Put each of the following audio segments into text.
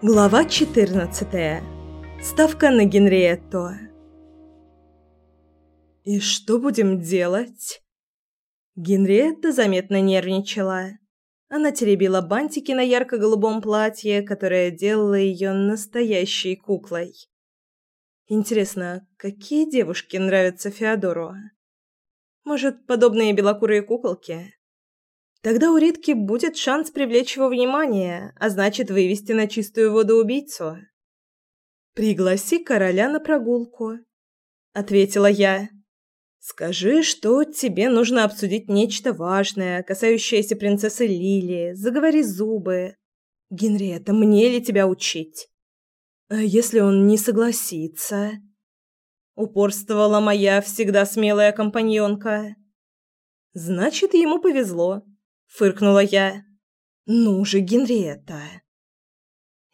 Глава 14. Ставка на Генриетту. И что будем делать? Генриетта заметно нервничала. Она теребила бантики на ярко-голубом платье, которое делало ее настоящей куклой. Интересно, какие девушки нравятся Феодору? Может, подобные белокурые куколки? Тогда у Ритки будет шанс привлечь его внимание, а значит, вывести на чистую воду убийцу. «Пригласи короля на прогулку», — ответила я. «Скажи, что тебе нужно обсудить нечто важное, касающееся принцессы Лилии. Заговори зубы. Генриетта, мне ли тебя учить?» «А если он не согласится?» Упорствовала моя всегда смелая компаньонка. «Значит, ему повезло фыркнула я. Ну же, Генриетта.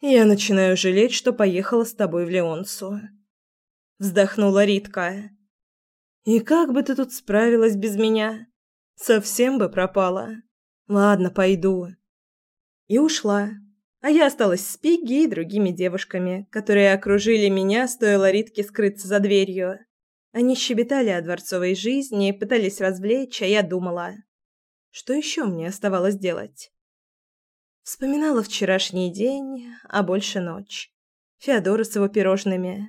Я начинаю жалеть, что поехала с тобой в Леонсу. Вздохнула Ритка. И как бы ты тут справилась без меня? Совсем бы пропала. Ладно, пойду. И ушла. А я осталась с Пигги и другими девушками, которые окружили меня, стоило Ритке скрыться за дверью. Они щебетали о дворцовой жизни, пытались развлечь, а я думала. Что еще мне оставалось делать? Вспоминала вчерашний день, а больше ночь. Феодора с его пирожными.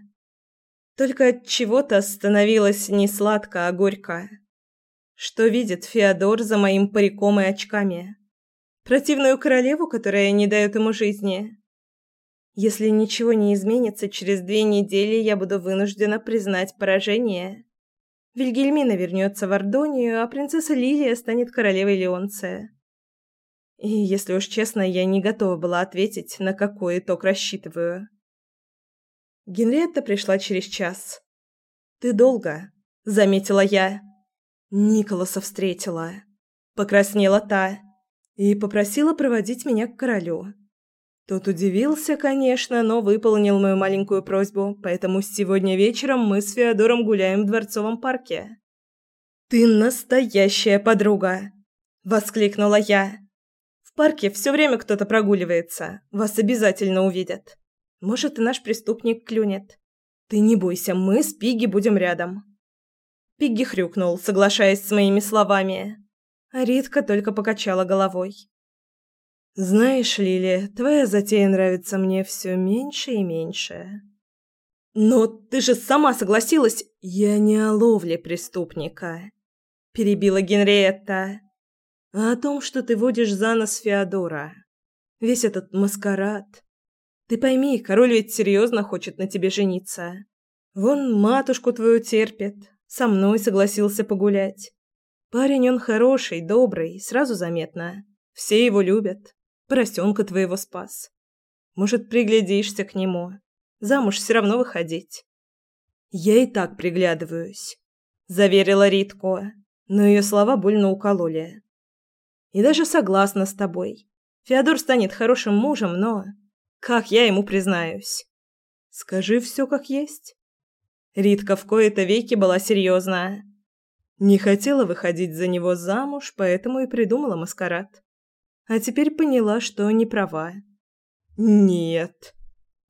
Только от чего-то становилось не сладко, а горько. Что видит Феодор за моим париком и очками? Противную королеву, которая не дает ему жизни. Если ничего не изменится, через две недели я буду вынуждена признать поражение. Вильгельмина вернется в Ордонию, а принцесса Лилия станет королевой Леонция. И, если уж честно, я не готова была ответить, на какой итог рассчитываю. Генриетта пришла через час. «Ты долго», — заметила я. Николаса встретила. Покраснела та и попросила проводить меня к королю. Тот удивился, конечно, но выполнил мою маленькую просьбу, поэтому сегодня вечером мы с Феодором гуляем в Дворцовом парке. «Ты настоящая подруга!» – воскликнула я. «В парке все время кто-то прогуливается. Вас обязательно увидят. Может, и наш преступник клюнет. Ты не бойся, мы с Пигги будем рядом». Пигги хрюкнул, соглашаясь с моими словами. А Ритка только покачала головой. Знаешь, Лили, твоя затея нравится мне все меньше и меньше. Но ты же сама согласилась. Я не о ловле преступника, перебила Генриетта. А о том, что ты водишь за нос Феодора. Весь этот маскарад. Ты пойми, король ведь серьезно хочет на тебе жениться. Вон матушку твою терпит, со мной согласился погулять. Парень он хороший, добрый, сразу заметно. Все его любят. Поросенка твоего спас. Может, приглядишься к нему. Замуж все равно выходить. Я и так приглядываюсь, заверила Ритко, но ее слова больно укололи. И даже согласна с тобой. Феодор станет хорошим мужем, но как я ему признаюсь? Скажи все как есть. Ритка в кои-то веки была серьезна. Не хотела выходить за него замуж, поэтому и придумала маскарад а теперь поняла, что не права. Нет.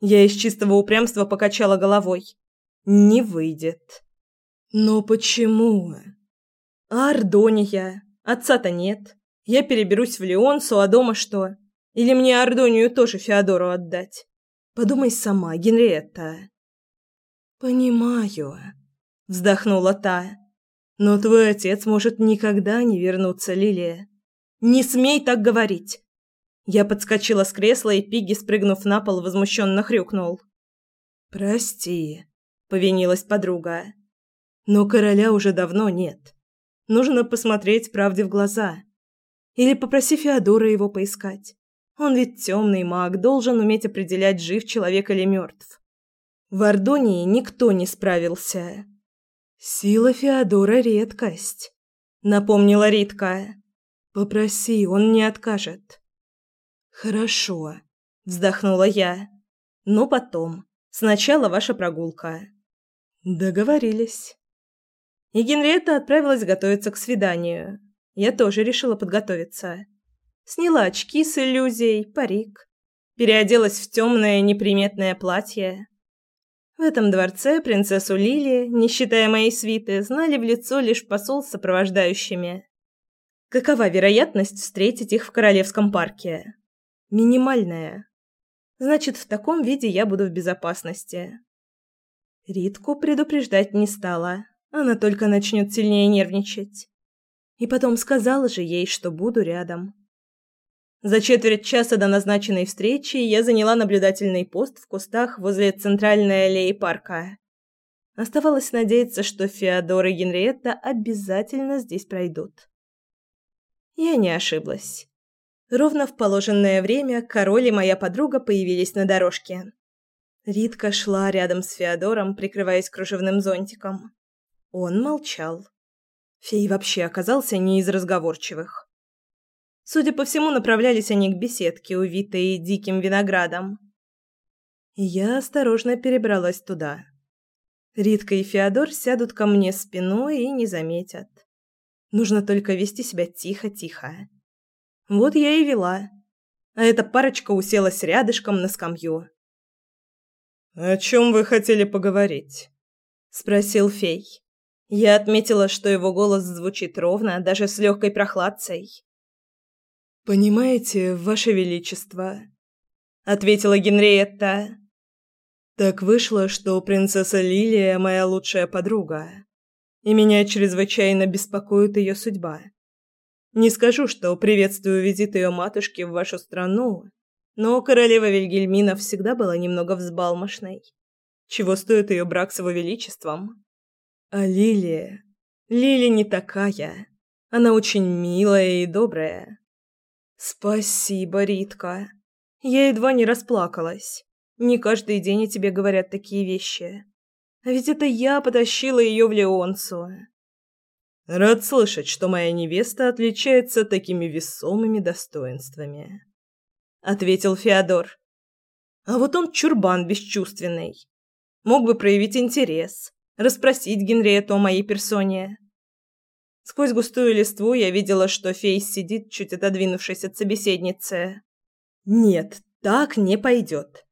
Я из чистого упрямства покачала головой. Не выйдет. Но почему? Ардония? Отца-то нет. Я переберусь в Леонсу, а дома что? Или мне Ардонию тоже Феодору отдать? Подумай сама, Генриетта. Понимаю, вздохнула та. Но твой отец может никогда не вернуться, Лилия. «Не смей так говорить!» Я подскочила с кресла, и Пигги, спрыгнув на пол, возмущенно хрюкнул. «Прости», — повинилась подруга. «Но короля уже давно нет. Нужно посмотреть правде в глаза. Или попроси Феодора его поискать. Он ведь темный маг, должен уметь определять, жив человек или мертв. В Ордонии никто не справился. Сила Феодора — редкость», — напомнила Ритка. Попроси, он не откажет. Хорошо, вздохнула я. Но потом. Сначала ваша прогулка. Договорились. И Генриетта отправилась готовиться к свиданию. Я тоже решила подготовиться. Сняла очки с иллюзией, парик. Переоделась в темное неприметное платье. В этом дворце принцессу Лили, не считая моей свиты, знали в лицо лишь посол с сопровождающими. Какова вероятность встретить их в Королевском парке? Минимальная. Значит, в таком виде я буду в безопасности. Ритку предупреждать не стала. Она только начнет сильнее нервничать. И потом сказала же ей, что буду рядом. За четверть часа до назначенной встречи я заняла наблюдательный пост в кустах возле центральной аллеи парка. Оставалось надеяться, что Феодор и Генриетта обязательно здесь пройдут. Я не ошиблась. Ровно в положенное время король и моя подруга появились на дорожке. Ритка шла рядом с Феодором, прикрываясь кружевным зонтиком. Он молчал. Фей вообще оказался не из разговорчивых. Судя по всему, направлялись они к беседке, увитой диким виноградом. Я осторожно перебралась туда. Ритка и Феодор сядут ко мне спиной и не заметят. Нужно только вести себя тихо-тихо. Вот я и вела. А эта парочка уселась рядышком на скамью. «О чем вы хотели поговорить?» – спросил фей. Я отметила, что его голос звучит ровно, даже с легкой прохладцей. «Понимаете, Ваше Величество», — ответила Генриетта. «Так вышло, что принцесса Лилия моя лучшая подруга, и меня чрезвычайно беспокоит ее судьба. Не скажу, что приветствую визит ее матушки в вашу страну, но королева Вильгельмина всегда была немного взбалмошной. Чего стоит ее брак с его величеством? А Лилия... Лили не такая. Она очень милая и добрая. Спасибо, Ритка. Я едва не расплакалась. Не каждый день о тебе говорят такие вещи. А ведь это я потащила ее в Леонцу. Рад слышать, что моя невеста отличается такими весомыми достоинствами, ответил Феодор. А вот он чурбан бесчувственный. Мог бы проявить интерес, расспросить Генриетту о моей персоне. Сквозь густую листву я видела, что Фейс сидит, чуть отодвинувшись от собеседницы. Нет, так не пойдет.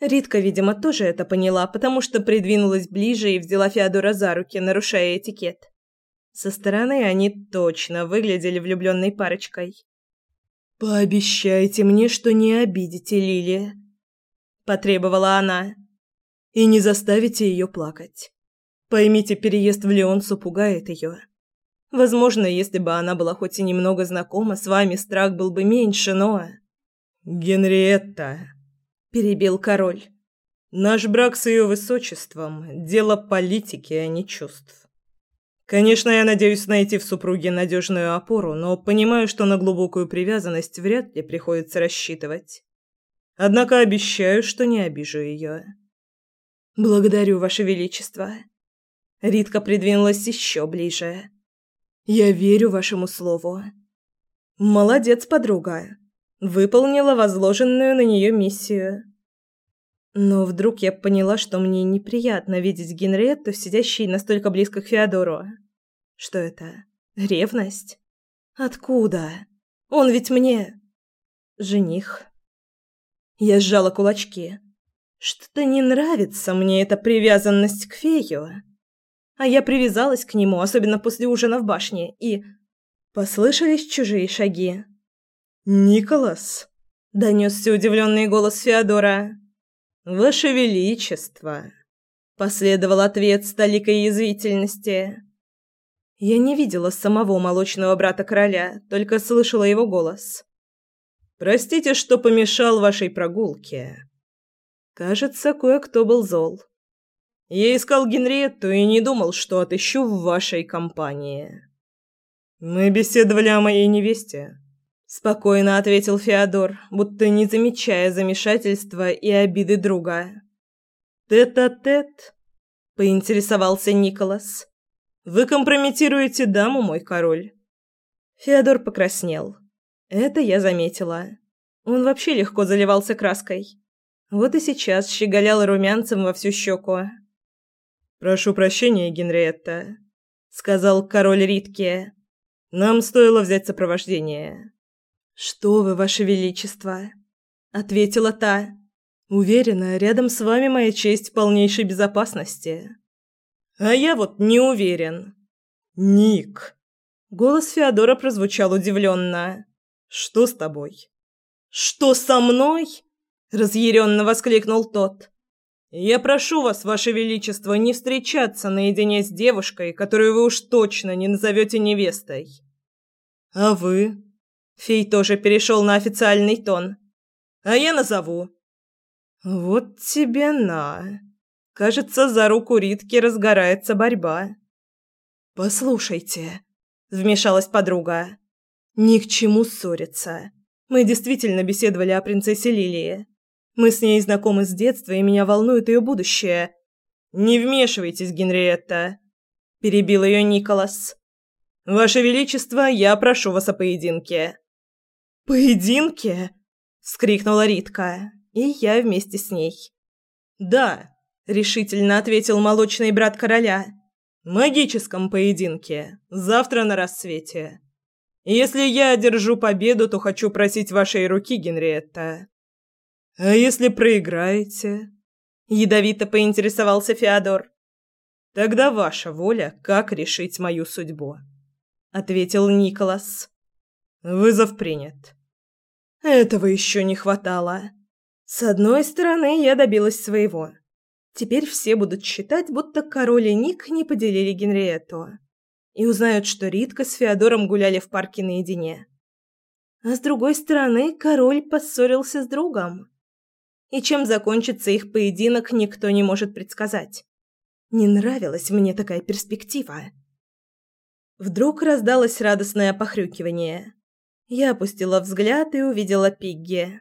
Ритка, видимо, тоже это поняла, потому что придвинулась ближе и взяла Феодора за руки, нарушая этикет. Со стороны они точно выглядели влюбленной парочкой. «Пообещайте мне, что не обидите Лили», – потребовала она. «И не заставите ее плакать. Поймите, переезд в Леонсу пугает ее. Возможно, если бы она была хоть и немного знакома с вами, страх был бы меньше, но...» «Генриетта», – перебил король. «Наш брак с ее высочеством – дело политики, а не чувств. Конечно, я надеюсь найти в супруге надежную опору, но понимаю, что на глубокую привязанность вряд ли приходится рассчитывать. Однако обещаю, что не обижу ее. Благодарю, Ваше Величество. Ритка придвинулась еще ближе. Я верю вашему слову. Молодец, подруга. Выполнила возложенную на нее миссию. Но вдруг я поняла, что мне неприятно видеть Генриетту, сидящей настолько близко к Феодору. Что это? Ревность? Откуда? Он ведь мне... Жених. Я сжала кулачки. Что-то не нравится мне эта привязанность к фею. А я привязалась к нему, особенно после ужина в башне, и... Послышались чужие шаги. «Николас!» — донесся удивленный голос Феодора. «Ваше Величество!» – последовал ответ с толикой язвительности. Я не видела самого молочного брата короля, только слышала его голос. «Простите, что помешал вашей прогулке». Кажется, кое-кто был зол. Я искал Генриетту и не думал, что отыщу в вашей компании. Мы беседовали о моей невесте спокойно ответил Феодор, будто не замечая замешательства и обиды друга. Тет-а-тет, поинтересовался Николас. Вы компрометируете даму, мой король. Феодор покраснел. Это я заметила. Он вообще легко заливался краской. Вот и сейчас щеголял румянцем во всю щеку. «Прошу прощения, Генриетта», — сказал король Ритке. «Нам стоило взять сопровождение». Что вы, ваше величество, ответила та. Уверена, рядом с вами моя честь в полнейшей безопасности. А я вот не уверен. Ник. Голос Феодора прозвучал удивленно. Что с тобой? Что со мной? разъяренно воскликнул тот. Я прошу вас, ваше величество, не встречаться наедине с девушкой, которую вы уж точно не назовете невестой. А вы? Фей тоже перешел на официальный тон. А я назову. Вот тебе на. Кажется, за руку Ритки разгорается борьба. Послушайте, вмешалась подруга. Ни к чему ссориться. Мы действительно беседовали о принцессе Лилии. Мы с ней знакомы с детства, и меня волнует ее будущее. Не вмешивайтесь, Генриетта, перебил ее Николас. Ваше величество, я прошу вас о поединке. Поединке? вскрикнула Ритка, и я вместе с ней. Да, решительно ответил молочный брат короля. Магическом поединке. Завтра на рассвете. Если я одержу победу, то хочу просить вашей руки, Генриетта. А если проиграете? Ядовито поинтересовался Феодор. Тогда ваша воля, как решить мою судьбу, ответил Николас. Вызов принят. Этого еще не хватало. С одной стороны, я добилась своего. Теперь все будут считать, будто король и Ник не поделили Генриетту. И узнают, что Ритка с Феодором гуляли в парке наедине. А с другой стороны, король поссорился с другом и чем закончится их поединок, никто не может предсказать. Не нравилась мне такая перспектива. Вдруг раздалось радостное похрюкивание. Я опустила взгляд и увидела Пигги.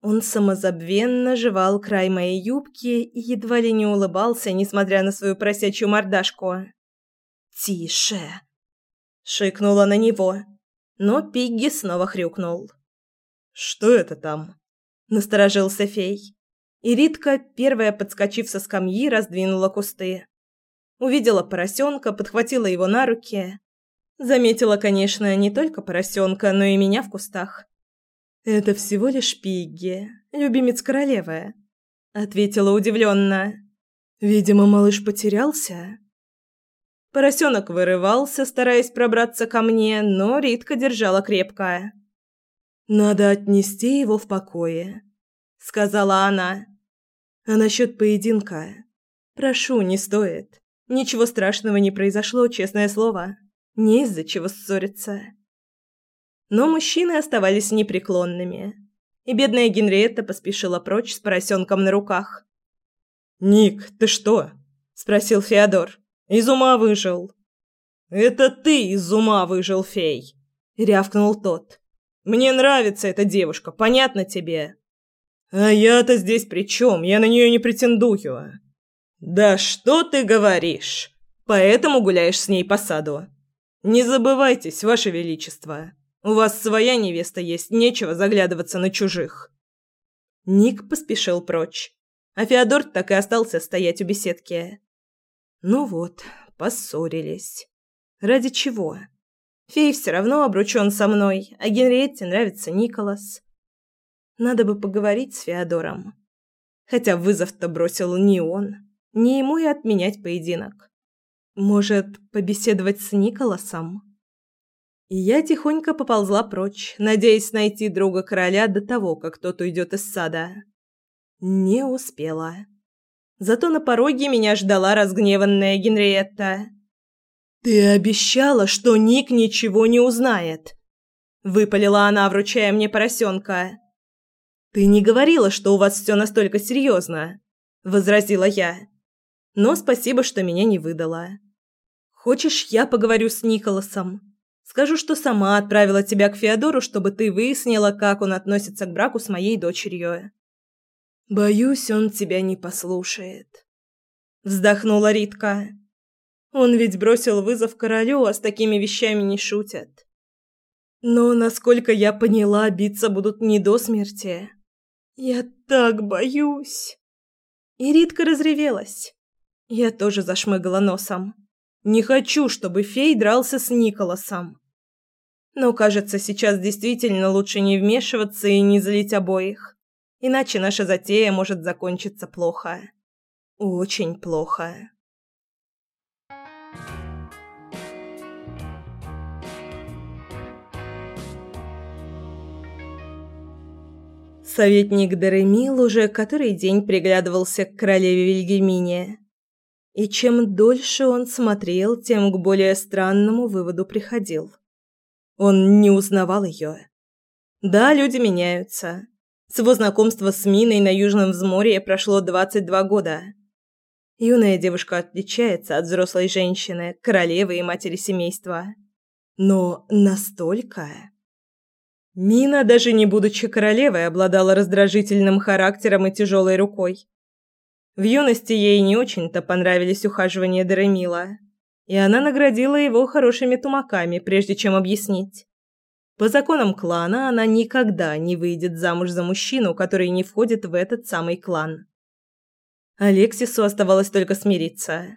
Он самозабвенно жевал край моей юбки и едва ли не улыбался, несмотря на свою просячую мордашку. «Тише!» — шикнула на него, но Пигги снова хрюкнул. «Что это там?» насторожился фей. И Ритка, первая подскочив со скамьи, раздвинула кусты. Увидела поросенка, подхватила его на руки. Заметила, конечно, не только поросенка, но и меня в кустах. «Это всего лишь Пигги, любимец королевы», — ответила удивленно. «Видимо, малыш потерялся». Поросенок вырывался, стараясь пробраться ко мне, но Ритка держала крепко. Надо отнести его в покое, сказала она. А насчет поединка? Прошу, не стоит. Ничего страшного не произошло, честное слово. Не из-за чего ссориться. Но мужчины оставались непреклонными, и бедная Генриетта поспешила прочь с поросенком на руках. «Ник, ты что?» – спросил Феодор. «Из ума выжил». «Это ты из ума выжил, фей!» – рявкнул тот. Мне нравится эта девушка, понятно тебе? А я-то здесь при чем? Я на нее не претендую. Да что ты говоришь? Поэтому гуляешь с ней по саду. Не забывайтесь, ваше величество. У вас своя невеста есть, нечего заглядываться на чужих. Ник поспешил прочь, а Феодор так и остался стоять у беседки. Ну вот, поссорились. Ради чего? Фей все равно обручен со мной, а Генриетте нравится Николас. Надо бы поговорить с Феодором. Хотя вызов-то бросил не он, не ему и отменять поединок. Может, побеседовать с Николасом? И я тихонько поползла прочь, надеясь найти друга короля до того, как тот уйдет из сада. Не успела. Зато на пороге меня ждала разгневанная Генриетта. «Ты обещала, что Ник ничего не узнает!» Выпалила она, вручая мне поросенка. «Ты не говорила, что у вас все настолько серьезно!» Возразила я. «Но спасибо, что меня не выдала. Хочешь, я поговорю с Николасом? Скажу, что сама отправила тебя к Феодору, чтобы ты выяснила, как он относится к браку с моей дочерью». «Боюсь, он тебя не послушает», — вздохнула Ритка. Он ведь бросил вызов королю, а с такими вещами не шутят. Но, насколько я поняла, биться будут не до смерти. Я так боюсь. И Ритка разревелась. Я тоже зашмыгала носом. Не хочу, чтобы фей дрался с Николасом. Но, кажется, сейчас действительно лучше не вмешиваться и не злить обоих. Иначе наша затея может закончиться плохо. Очень плохо. Советник Даремил уже который день приглядывался к королеве Вильгельмине. И чем дольше он смотрел, тем к более странному выводу приходил. Он не узнавал ее. Да, люди меняются. С его знакомства с Миной на Южном взморье прошло 22 года. Юная девушка отличается от взрослой женщины, королевы и матери семейства. Но настолько... Мина, даже не будучи королевой, обладала раздражительным характером и тяжелой рукой. В юности ей не очень-то понравились ухаживания Даремила, и она наградила его хорошими тумаками, прежде чем объяснить. По законам клана она никогда не выйдет замуж за мужчину, который не входит в этот самый клан. Алексису оставалось только смириться.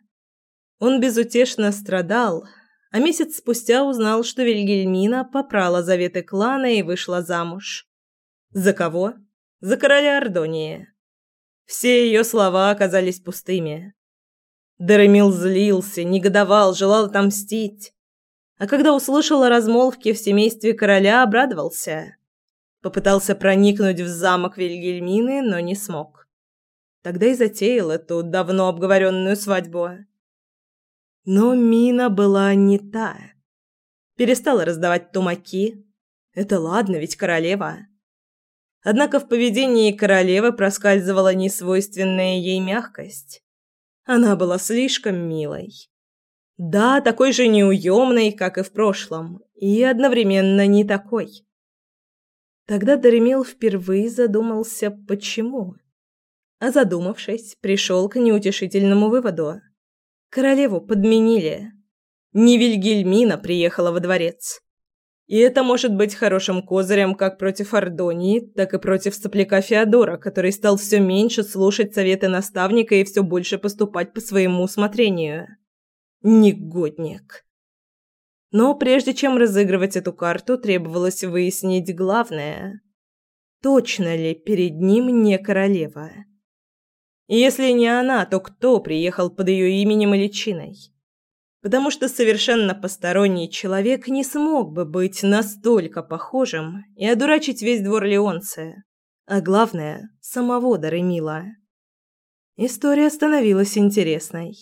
Он безутешно страдал, а месяц спустя узнал, что Вильгельмина попрала заветы клана и вышла замуж. За кого? За короля Ордонии. Все ее слова оказались пустыми. Даремил злился, негодовал, желал отомстить. А когда услышал о размолвке в семействе короля, обрадовался. Попытался проникнуть в замок Вильгельмины, но не смог. Тогда и затеял эту давно обговоренную свадьбу. Но Мина была не та. Перестала раздавать тумаки. Это ладно, ведь королева. Однако в поведении королевы проскальзывала несвойственная ей мягкость. Она была слишком милой. Да, такой же неуемной, как и в прошлом, и одновременно не такой. Тогда Даремил впервые задумался, почему. А задумавшись, пришел к неутешительному выводу. Королеву подменили. Не Вильгельмина приехала во дворец. И это может быть хорошим козырем как против Ордонии, так и против сопляка Феодора, который стал все меньше слушать советы наставника и все больше поступать по своему усмотрению. Негодник. Но прежде чем разыгрывать эту карту, требовалось выяснить главное. Точно ли перед ним не королева? Если не она, то кто приехал под ее именем и личиной? Потому что совершенно посторонний человек не смог бы быть настолько похожим и одурачить весь двор Леонция, а главное, самого Даремила. История становилась интересной.